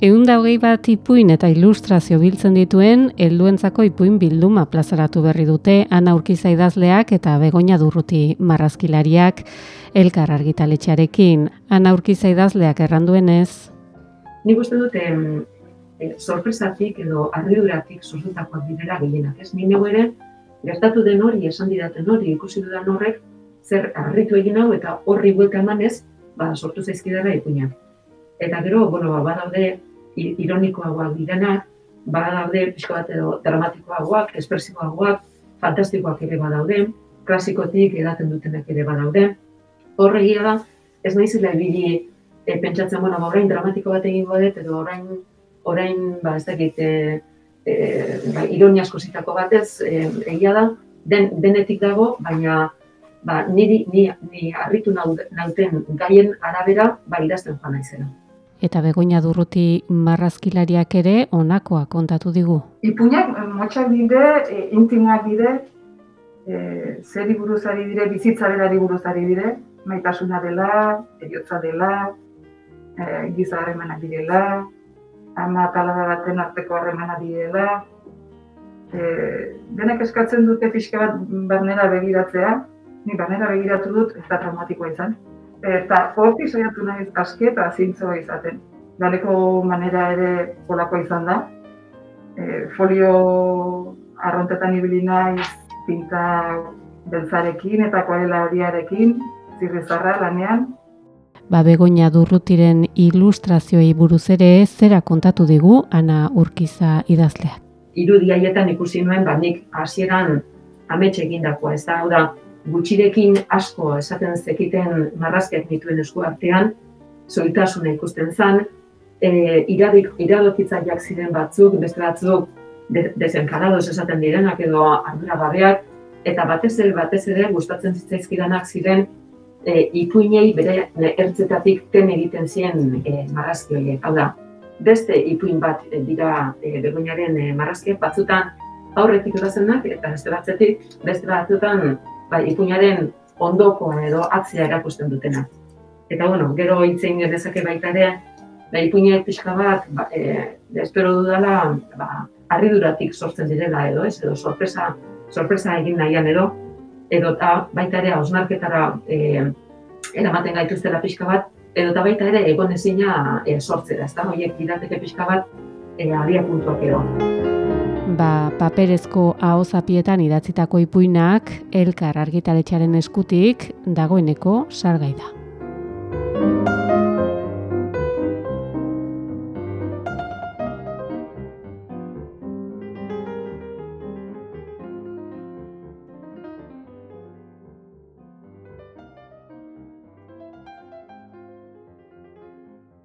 Egun da hogei bat ipuin eta ilustrazio biltzen dituen, helduentzako ipuin bilduma plazaratu berri dute, ana urkiza idazleak eta begoina durruti marrazkilariak elkar argitaletxearekin. Ana urkiza idazleak erranduenez. Nik uste dute e, sorpresatik edo arriduratik sortutakoak direla gehienak. Ez nire ere, gertatu den hori, esan didaten hori, ikusi dudan horrek, zer arritu egin hau eta horri buelta emanez, ba, sortu zaizkidara ipuinak. Eta gero, bueno, ba, badaude ironikoagoak direnak, badaude pixko bat edo dramatikoagoak, espresiboagoak, fantastikoak ere badaude, klasikotik edaten dutenak ere badaude. Horregia da, ez nahi zela ibili e, pentsatzen, bueno, ba, orain dramatiko bat egingo dut, edo orain, orain ba, ez dakit, e, e, ba, ironia zitako batez, e, egia da, den, denetik dago, baina ba, niri, ni, ni harritu nauten gaien arabera, ba, idazten joan naizena eta begoina durruti marrazkilariak ere onakoa kontatu digu. Ipuñak eh, motxak dide, e, intimoak dide, e, zeri buruzari dire, bizitzarelari buruzari dire, maitasuna dela, eriotza dela, e, giza harremanak direla, ama talaba baten arteko harremanak direla, e, denak eskatzen dute pixka bat barnera begiratzea, ni barnera begiratu dut, ez da traumatikoa izan, eta hori saiatu nahi aski eta zintzo izaten. Galeko manera ere polako izan da. E, folio arrontetan ibili naiz pinta beltzarekin eta koarela horiarekin, zirrizarra lanean. Ba, begoina durrutiren ilustrazioei buruz ere zera kontatu digu ana urkiza idazleak. Irudi haietan ikusi nuen, ba, nik hasieran ametxe egindakoa, ez da, hau da, gutxirekin asko esaten zekiten marrazkeak dituen esku artean, zoitasuna ikusten zen, e, iradokitzaileak ziren batzuk, beste batzuk de, desenkarados esaten direnak edo ardura eta batez ere, batez ere, gustatzen zitzaizkidanak ziren e, ipuinei bere ertzetatik ten egiten ziren e, marrazki horiek. Hau da, beste ipuin bat e, dira e, begoinaren e, marrazkiak batzutan aurretik erazenak eta beste batzetik beste batzutan bai, ipuñaren ondoko edo atzea erakusten dutena. Eta bueno, gero hitzein dezake baita ere, bai, ipuña pixka bat, ba, e, espero dudala, ba, arriduratik sortzen direla edo, ez, edo sorpresa, sorpresa egin nahian edo, edo eta baita ere hausnarketara e, eramaten gaituztela pixka bat, edo eta baita ere egon ezina e, sortzera, ez da, horiek didateke pixka bat, e, abia puntuak edo ba, paperezko ahozapietan idatzitako ipuinak elkar argitaletxaren eskutik dagoeneko salgai da.